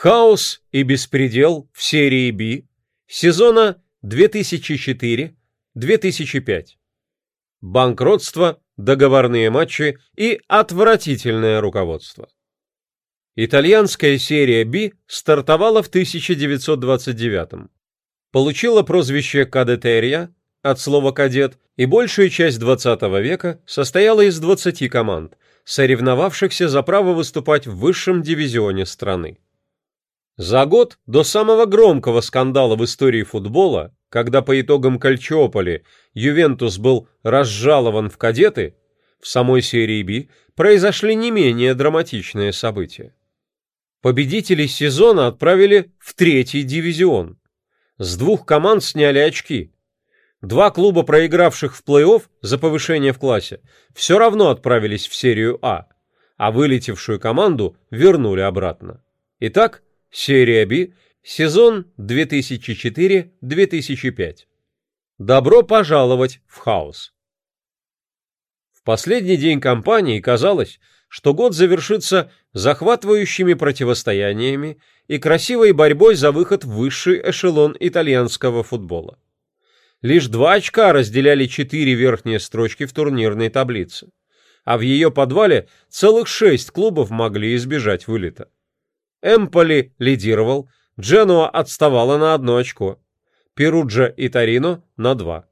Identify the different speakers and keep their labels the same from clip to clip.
Speaker 1: Хаос и беспредел в серии B сезона 2004-2005. Банкротство, договорные матчи и отвратительное руководство. Итальянская серия B стартовала в 1929 Получила прозвище «Кадетерия» от слова «кадет» и большая часть 20 века состояла из 20 команд, соревновавшихся за право выступать в высшем дивизионе страны. За год до самого громкого скандала в истории футбола, когда по итогам Кальчополи Ювентус был разжалован в кадеты, в самой серии B произошли не менее драматичные события. Победителей сезона отправили в третий дивизион. С двух команд сняли очки. Два клуба, проигравших в плей-офф за повышение в классе, все равно отправились в серию А, а вылетевшую команду вернули обратно. Итак, Серия B, сезон 2004-2005. Добро пожаловать в хаос. В последний день кампании казалось, что год завершится захватывающими противостояниями и красивой борьбой за выход в высший эшелон итальянского футбола. Лишь два очка разделяли четыре верхние строчки в турнирной таблице, а в ее подвале целых шесть клубов могли избежать вылета. Эмполи лидировал, Дженуа отставала на одно очко, Перуджа и Торино на два.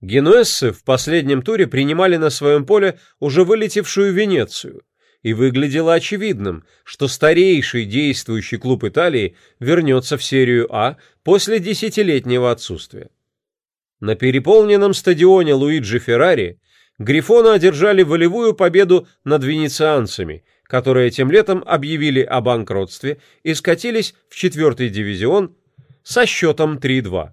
Speaker 1: Генуэзцы в последнем туре принимали на своем поле уже вылетевшую Венецию, и выглядело очевидным, что старейший действующий клуб Италии вернется в серию А после десятилетнего отсутствия. На переполненном стадионе Луиджи Феррари Грифоны одержали волевую победу над венецианцами – которые тем летом объявили о банкротстве и скатились в четвертый дивизион со счетом 3-2.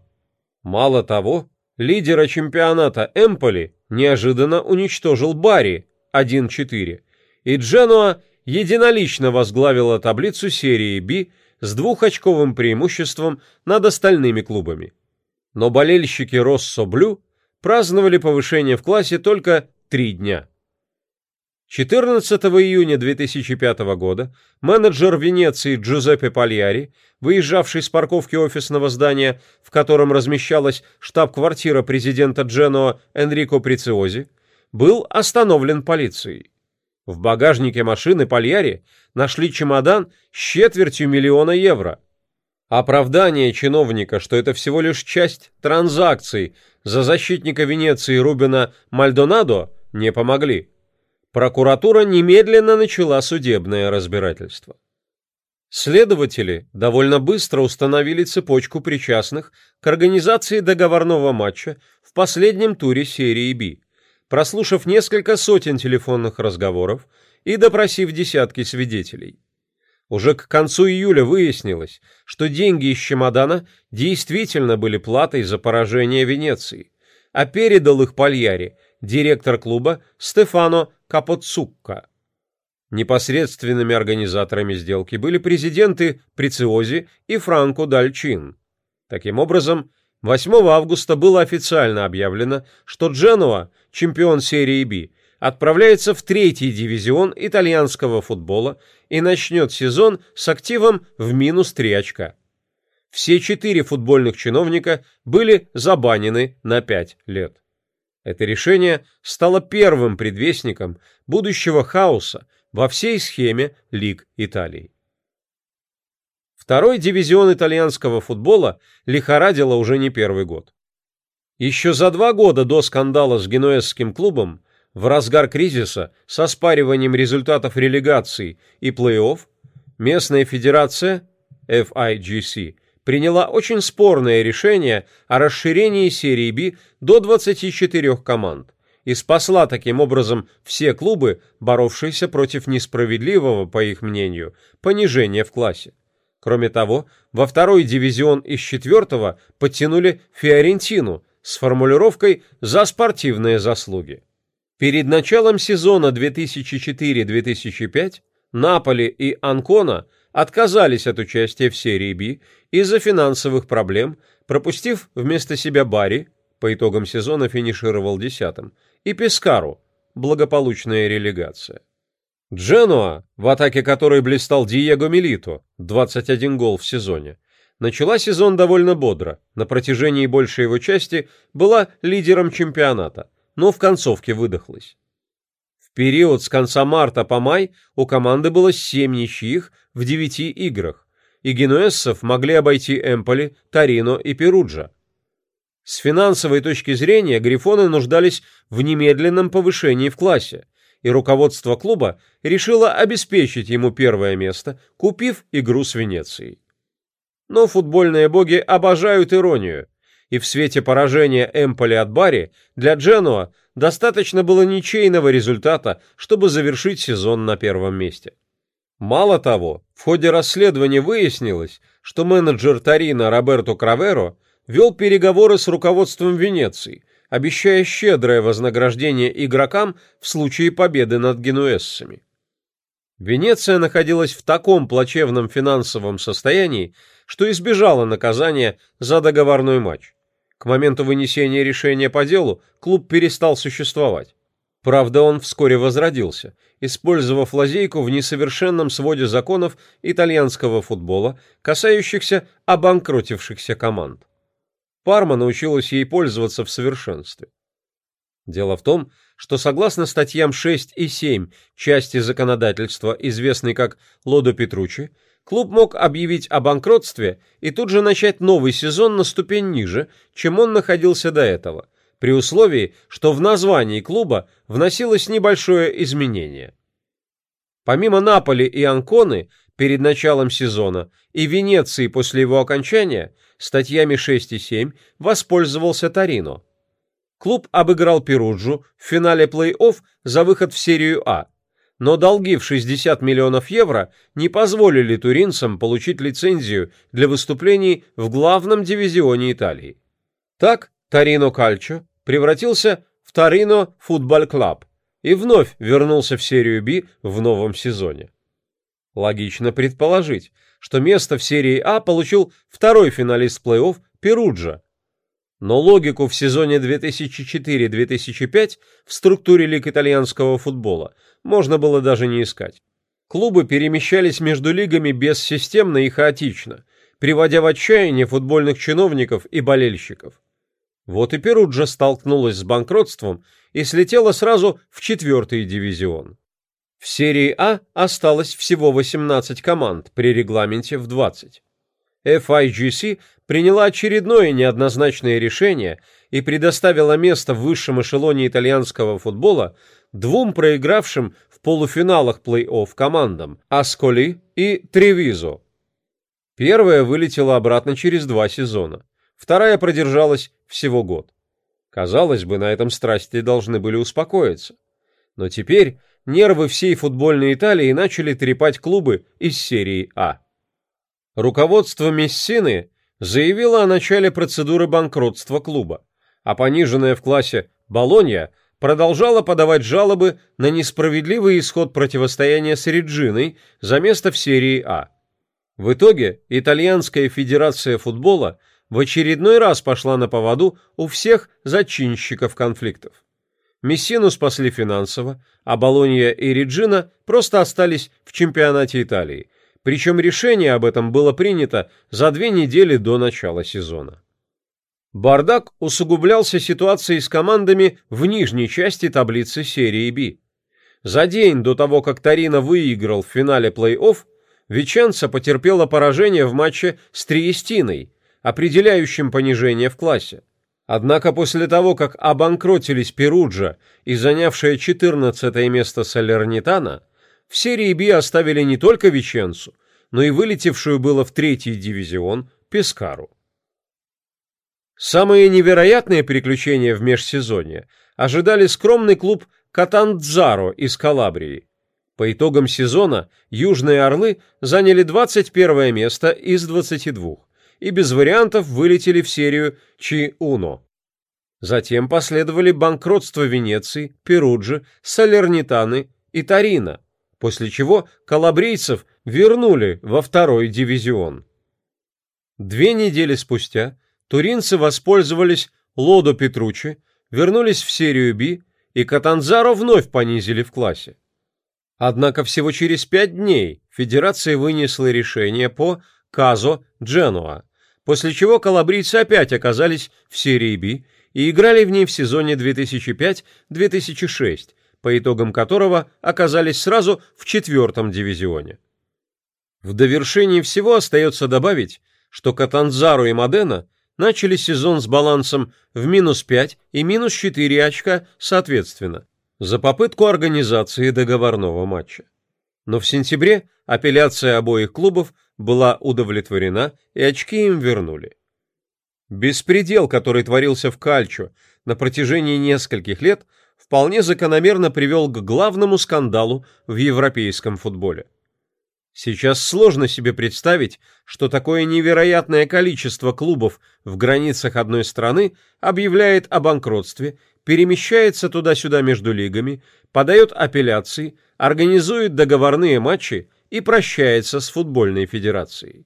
Speaker 1: Мало того, лидера чемпионата Эмполи неожиданно уничтожил Барри 1-4, и Дженуа единолично возглавила таблицу серии B с двухочковым преимуществом над остальными клубами. Но болельщики Россо Блю праздновали повышение в классе только три дня – 14 июня 2005 года менеджер Венеции Джузеппе Пальяри, выезжавший с парковки офисного здания, в котором размещалась штаб-квартира президента Дженоа Энрико Прициози, был остановлен полицией. В багажнике машины Пальяри нашли чемодан с четвертью миллиона евро. Оправдание чиновника, что это всего лишь часть транзакций за защитника Венеции Рубина Мальдонадо, не помогли прокуратура немедленно начала судебное разбирательство. Следователи довольно быстро установили цепочку причастных к организации договорного матча в последнем туре серии B, прослушав несколько сотен телефонных разговоров и допросив десятки свидетелей. Уже к концу июля выяснилось, что деньги из чемодана действительно были платой за поражение Венеции, а передал их Пальяри директор клуба Стефано Капоцукка. Непосредственными организаторами сделки были президенты Прициози и Франко Дальчин. Таким образом, 8 августа было официально объявлено, что Дженуа, чемпион серии B, отправляется в третий дивизион итальянского футбола и начнет сезон с активом в минус 3 очка. Все четыре футбольных чиновника были забанены на 5 лет. Это решение стало первым предвестником будущего хаоса во всей схеме лиг Италии. Второй дивизион итальянского футбола лихорадило уже не первый год. Еще за два года до скандала с генуэзским клубом, в разгар кризиса с оспариванием результатов релегации и плей-офф, местная федерация FIGC приняла очень спорное решение о расширении серии B до 24 команд и спасла таким образом все клубы, боровшиеся против несправедливого, по их мнению, понижения в классе. Кроме того, во второй дивизион из четвертого подтянули Фиорентину с формулировкой «за спортивные заслуги». Перед началом сезона 2004-2005 Наполи и Анкона – отказались от участия в серии B из-за финансовых проблем, пропустив вместо себя Барри, по итогам сезона финишировал десятым, и Пескару, благополучная релегация. Дженуа, в атаке которой блистал Диего Милито, 21 гол в сезоне, начала сезон довольно бодро, на протяжении большей его части была лидером чемпионата, но в концовке выдохлась. В период с конца марта по май у команды было 7 ничьих в 9 играх, и генуэзцев могли обойти Эмполи, Торино и Перуджа. С финансовой точки зрения грифоны нуждались в немедленном повышении в классе, и руководство клуба решило обеспечить ему первое место, купив игру с Венецией. Но футбольные боги обожают иронию, и в свете поражения Эмполи от Бари для Дженуа достаточно было ничейного результата, чтобы завершить сезон на первом месте. Мало того, в ходе расследования выяснилось, что менеджер Торино Роберто Краверо вел переговоры с руководством Венеции – обещая щедрое вознаграждение игрокам в случае победы над генуэзцами. Венеция находилась в таком плачевном финансовом состоянии, что избежала наказания за договорной матч. К моменту вынесения решения по делу клуб перестал существовать. Правда, он вскоре возродился, использовав лазейку в несовершенном своде законов итальянского футбола, касающихся обанкротившихся команд. Парма научилась ей пользоваться в совершенстве. Дело в том, что согласно статьям 6 и 7 части законодательства, известной как Лодо Петручи, клуб мог объявить о банкротстве и тут же начать новый сезон на ступень ниже, чем он находился до этого, при условии, что в названии клуба вносилось небольшое изменение. Помимо Наполи и Анконы перед началом сезона и Венеции после его окончания, статьями 6 и 7 воспользовался Торино. Клуб обыграл Перуджу в финале плей-офф за выход в серию А, но долги в 60 миллионов евро не позволили туринцам получить лицензию для выступлений в главном дивизионе Италии. Так Торино Кальчо превратился в Торино Футбол Клаб и вновь вернулся в серию Б в новом сезоне. Логично предположить, что место в серии А получил второй финалист плей-офф Перуджа. Но логику в сезоне 2004-2005 в структуре лиг итальянского футбола можно было даже не искать. Клубы перемещались между лигами бессистемно и хаотично, приводя в отчаяние футбольных чиновников и болельщиков. Вот и Перуджа столкнулась с банкротством и слетела сразу в четвертый дивизион. В серии А осталось всего 18 команд при регламенте в 20. FIGC приняла очередное неоднозначное решение и предоставила место в высшем эшелоне итальянского футбола двум проигравшим в полуфиналах плей-офф командам Асколи и Тревизо. Первая вылетела обратно через два сезона, вторая продержалась всего год. Казалось бы, на этом страсти должны были успокоиться. Но теперь нервы всей футбольной Италии начали трепать клубы из серии А. Руководство Мессины заявило о начале процедуры банкротства клуба, а пониженная в классе Болонья продолжала подавать жалобы на несправедливый исход противостояния с Реджиной за место в серии А. В итоге Итальянская федерация футбола в очередной раз пошла на поводу у всех зачинщиков конфликтов. Мессину спасли финансово, а Болонья и Реджина просто остались в чемпионате Италии, причем решение об этом было принято за две недели до начала сезона. Бардак усугублялся ситуацией с командами в нижней части таблицы серии B. За день до того, как Торино выиграл в финале плей-офф, Веченца потерпела поражение в матче с Триестиной, определяющим понижение в классе. Однако после того, как обанкротились Перуджа и занявшая 14 место Салернитана, в серии B оставили не только Веченцу, но и вылетевшую было в третий дивизион Пескару. Самые невероятные приключения в межсезонье ожидали скромный клуб Катандзаро из Калабрии. По итогам сезона Южные Орлы заняли 21 место из 22, и без вариантов вылетели в серию Чи-Уно. Затем последовали банкротство Венеции, Перуджи, Салернитаны и Тарина, после чего калабрийцев вернули во второй дивизион. Две недели спустя туринцы воспользовались Лодо Петручи, вернулись в серию Би, и Катанзаро вновь понизили в классе. Однако всего через пять дней Федерация вынесла решение по Казо Дженуа, после чего калабрийцы опять оказались в серии B и играли в ней в сезоне 2005-2006, по итогам которого оказались сразу в четвертом дивизионе. В довершении всего остается добавить, что Катанзару и Модена начали сезон с балансом в минус 5 и минус 4 очка соответственно за попытку организации договорного матча. Но в сентябре апелляция обоих клубов была удовлетворена и очки им вернули. Беспредел, который творился в Кальчо на протяжении нескольких лет, вполне закономерно привел к главному скандалу в европейском футболе. Сейчас сложно себе представить, что такое невероятное количество клубов в границах одной страны объявляет о банкротстве, перемещается туда-сюда между лигами, подает апелляции, организует договорные матчи и прощается с футбольной федерацией.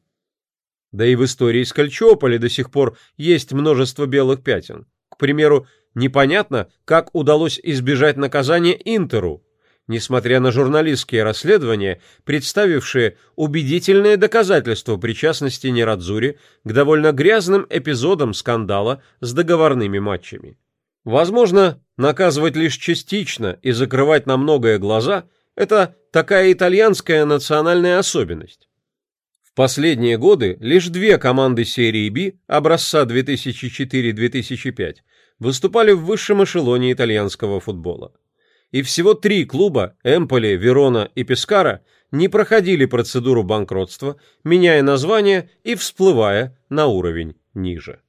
Speaker 1: Да и в истории с Кальчополи до сих пор есть множество белых пятен. К примеру, непонятно, как удалось избежать наказания Интеру, несмотря на журналистские расследования, представившие убедительные доказательства причастности Нерадзури к довольно грязным эпизодам скандала с договорными матчами. Возможно, наказывать лишь частично и закрывать на многое глаза – это такая итальянская национальная особенность. В последние годы лишь две команды серии B образца 2004-2005 выступали в высшем эшелоне итальянского футбола и всего три клуба Эмполи, Верона и Пескара не проходили процедуру банкротства, меняя название и всплывая на уровень ниже.